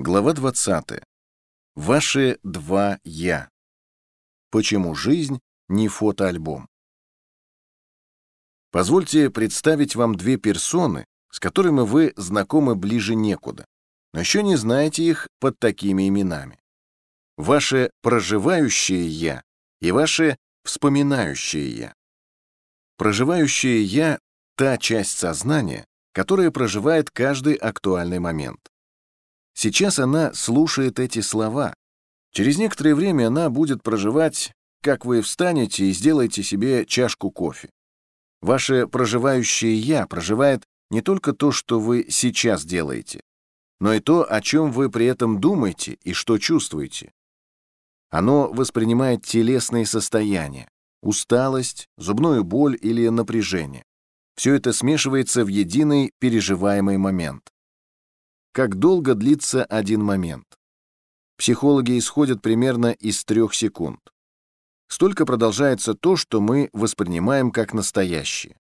Глава 20. Ваши два «я». Почему жизнь не фотоальбом? Позвольте представить вам две персоны, с которыми вы знакомы ближе некуда, но еще не знаете их под такими именами. Ваше проживающее «я» и ваше вспоминающее «я». Проживающее «я» — та часть сознания, которая проживает каждый актуальный момент. Сейчас она слушает эти слова. Через некоторое время она будет проживать, как вы встанете и сделаете себе чашку кофе. Ваше проживающее «я» проживает не только то, что вы сейчас делаете, но и то, о чем вы при этом думаете и что чувствуете. Оно воспринимает телесные состояния, усталость, зубную боль или напряжение. Все это смешивается в единый переживаемый момент. Как долго длится один момент? Психологи исходят примерно из трех секунд. Столько продолжается то, что мы воспринимаем как настоящее.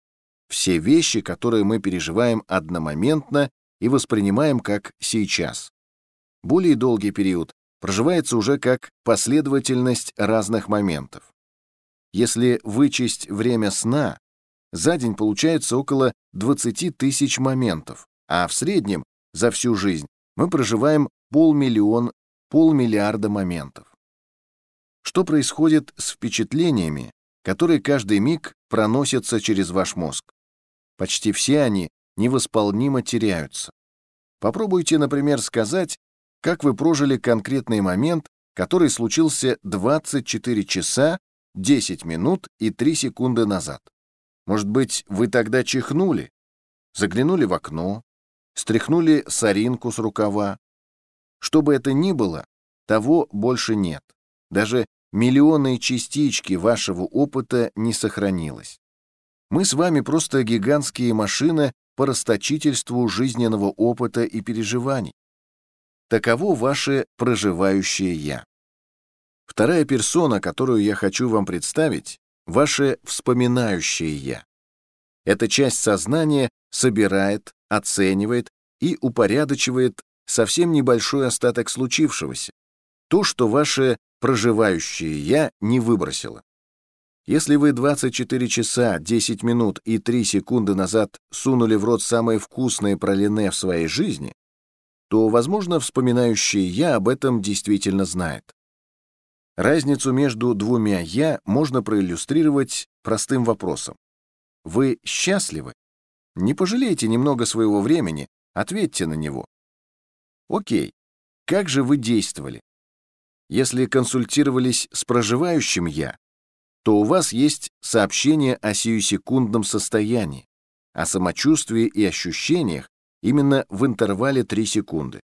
Все вещи, которые мы переживаем одномоментно и воспринимаем как сейчас. Более долгий период проживается уже как последовательность разных моментов. Если вычесть время сна, за день получается около 20 тысяч моментов, а в среднем за всю жизнь мы проживаем полмиллион, полмиллиарда моментов. Что происходит с впечатлениями, которые каждый миг проносятся через ваш мозг? Почти все они невосполнимо теряются. Попробуйте, например, сказать, как вы прожили конкретный момент, который случился 24 часа, 10 минут и 3 секунды назад. Может быть, вы тогда чихнули, заглянули в окно, стряхнули соринку с рукава. Что бы это ни было, того больше нет. Даже миллионные частички вашего опыта не сохранилось. Мы с вами просто гигантские машины по расточительству жизненного опыта и переживаний. Таково ваше проживающее «я». Вторая персона, которую я хочу вам представить, ваше вспоминающее «я». Эта часть сознания собирает, оценивает и упорядочивает совсем небольшой остаток случившегося, то, что ваше проживающее «я» не выбросило. Если вы 24 часа, 10 минут и 3 секунды назад сунули в рот самое вкусное пролине в своей жизни, то, возможно, вспоминающее «я» об этом действительно знает. Разницу между двумя «я» можно проиллюстрировать простым вопросом. Вы счастливы? Не пожалейте немного своего времени, ответьте на него. Окей, как же вы действовали? Если консультировались с проживающим «я», то у вас есть сообщение о сиюсекундном состоянии, о самочувствии и ощущениях именно в интервале 3 секунды.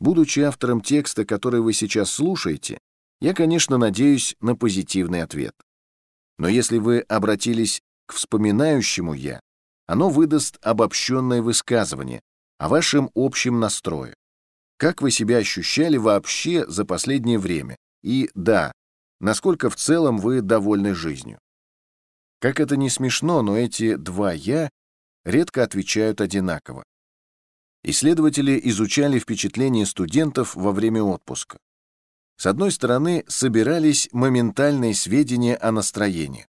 Будучи автором текста, который вы сейчас слушаете, я, конечно, надеюсь на позитивный ответ. Но если вы обратились к вспоминающему «я», оно выдаст обобщенное высказывание о вашем общем настрое. Как вы себя ощущали вообще за последнее время? И да, насколько в целом вы довольны жизнью? Как это не смешно, но эти два «я» редко отвечают одинаково. Исследователи изучали впечатления студентов во время отпуска. С одной стороны, собирались моментальные сведения о настроении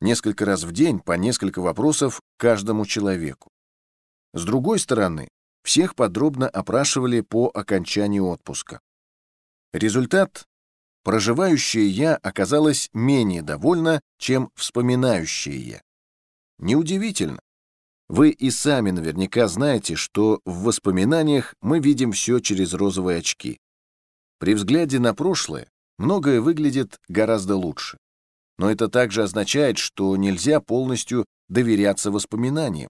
несколько раз в день по несколько вопросов каждому человеку. С другой стороны, всех подробно опрашивали по окончании отпуска. Результат – проживающее «я» оказалось менее довольно, чем вспоминающее «я». Неудивительно. Вы и сами наверняка знаете, что в воспоминаниях мы видим все через розовые очки. При взгляде на прошлое многое выглядит гораздо лучше. Но это также означает, что нельзя полностью доверяться воспоминаниям.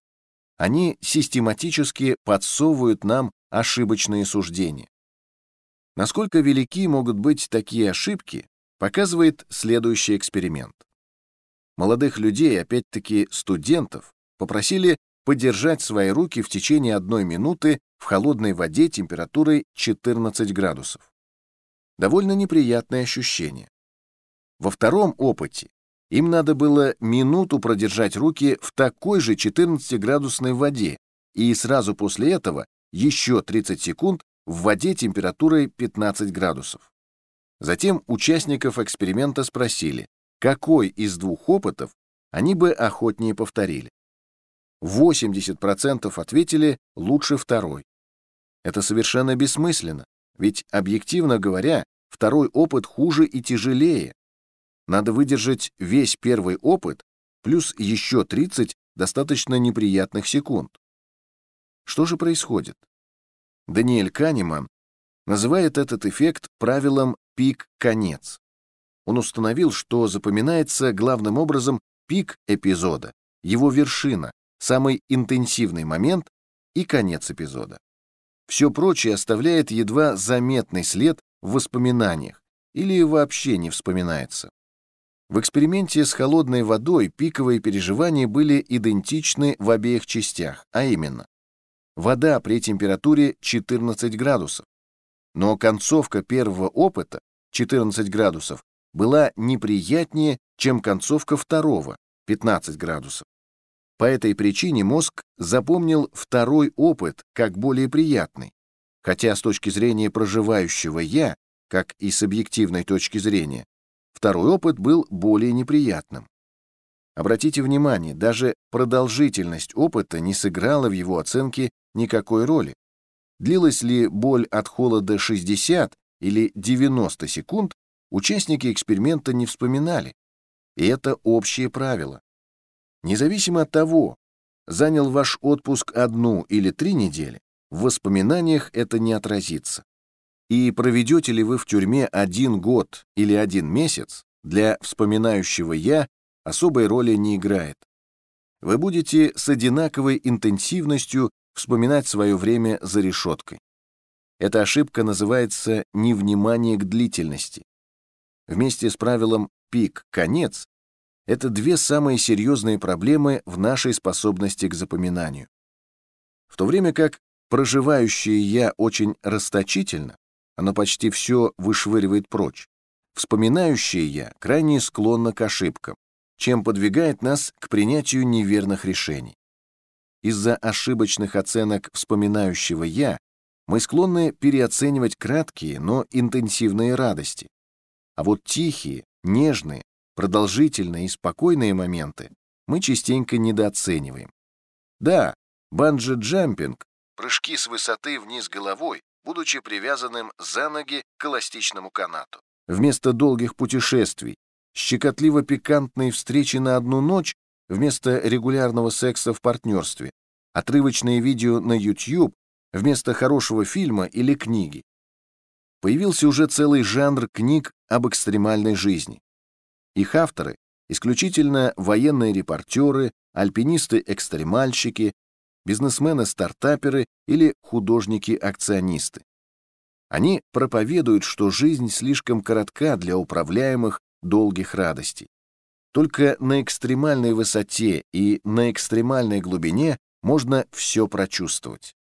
Они систематически подсовывают нам ошибочные суждения. Насколько велики могут быть такие ошибки, показывает следующий эксперимент. Молодых людей, опять-таки студентов, попросили подержать свои руки в течение одной минуты в холодной воде температурой 14 градусов. Довольно неприятное ощущение. Во втором опыте им надо было минуту продержать руки в такой же 14-градусной воде и сразу после этого еще 30 секунд в воде температурой 15 градусов. Затем участников эксперимента спросили, какой из двух опытов они бы охотнее повторили. 80% ответили лучше второй. Это совершенно бессмысленно, ведь, объективно говоря, второй опыт хуже и тяжелее. Надо выдержать весь первый опыт плюс еще 30 достаточно неприятных секунд. Что же происходит? Даниэль Канеман называет этот эффект правилом пик-конец. Он установил, что запоминается главным образом пик эпизода, его вершина, самый интенсивный момент и конец эпизода. Все прочее оставляет едва заметный след в воспоминаниях или вообще не вспоминается. В эксперименте с холодной водой пиковые переживания были идентичны в обеих частях, а именно вода при температуре 14 градусов. Но концовка первого опыта, 14 градусов, была неприятнее, чем концовка второго, 15 градусов. По этой причине мозг запомнил второй опыт как более приятный, хотя с точки зрения проживающего «я», как и с объективной точки зрения, второй опыт был более неприятным. Обратите внимание, даже продолжительность опыта не сыграла в его оценке никакой роли. Длилась ли боль от холода 60 или 90 секунд, участники эксперимента не вспоминали. И это общее правило. Независимо от того, занял ваш отпуск одну или три недели, в воспоминаниях это не отразится. И проведете ли вы в тюрьме один год или один месяц, для вспоминающего «я» особой роли не играет. Вы будете с одинаковой интенсивностью вспоминать свое время за решеткой. Эта ошибка называется невнимание к длительности. Вместе с правилом «пик-конец» Это две самые серьезные проблемы в нашей способности к запоминанию. В то время как проживающее «я» очень расточительно, оно почти все вышвыривает прочь, вспоминающее «я» крайне склонно к ошибкам, чем подвигает нас к принятию неверных решений. Из-за ошибочных оценок вспоминающего «я» мы склонны переоценивать краткие, но интенсивные радости. А вот тихие, нежные, продолжительные и спокойные моменты мы частенько недооцениваем. Да, банджи-джампинг, прыжки с высоты вниз головой, будучи привязанным за ноги к эластичному канату. Вместо долгих путешествий, щекотливо-пикантные встречи на одну ночь вместо регулярного секса в партнерстве, отрывочные видео на YouTube вместо хорошего фильма или книги. Появился уже целый жанр книг об экстремальной жизни. Их авторы — исключительно военные репортеры, альпинисты-экстремальщики, бизнесмены-стартаперы или художники-акционисты. Они проповедуют, что жизнь слишком коротка для управляемых долгих радостей. Только на экстремальной высоте и на экстремальной глубине можно все прочувствовать.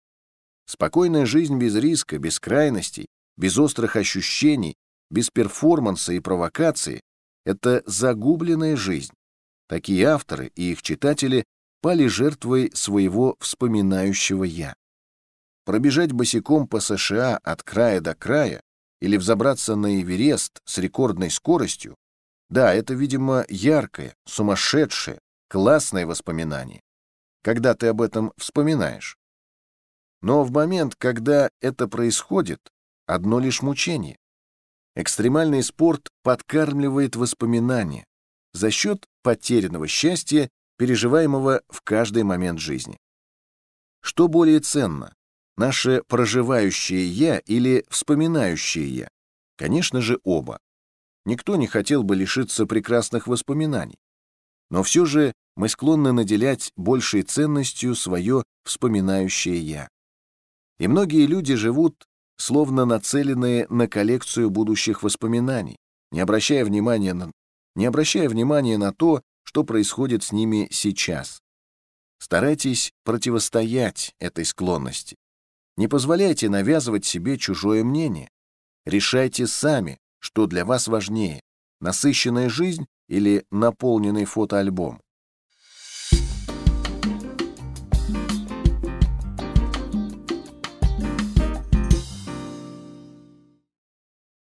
Спокойная жизнь без риска, без крайностей, без острых ощущений, без перформанса и провокации это загубленная жизнь. Такие авторы и их читатели пали жертвой своего вспоминающего «я». Пробежать босиком по США от края до края или взобраться на Эверест с рекордной скоростью, да, это, видимо, яркое, сумасшедшее, классное воспоминание, когда ты об этом вспоминаешь. Но в момент, когда это происходит, одно лишь мучение. Экстремальный спорт подкармливает воспоминания за счет потерянного счастья, переживаемого в каждый момент жизни. Что более ценно, наше проживающее «я» или вспоминающее «я»? Конечно же, оба. Никто не хотел бы лишиться прекрасных воспоминаний. Но все же мы склонны наделять большей ценностью свое вспоминающее «я». И многие люди живут словно нацеленные на коллекцию будущих воспоминаний, не обращая внимания на, не обращая внимания на то, что происходит с ними сейчас. Старайтесь противостоять этой склонности. Не позволяйте навязывать себе чужое мнение. Решайте сами, что для вас важнее — насыщенная жизнь или наполненный фотоальбом.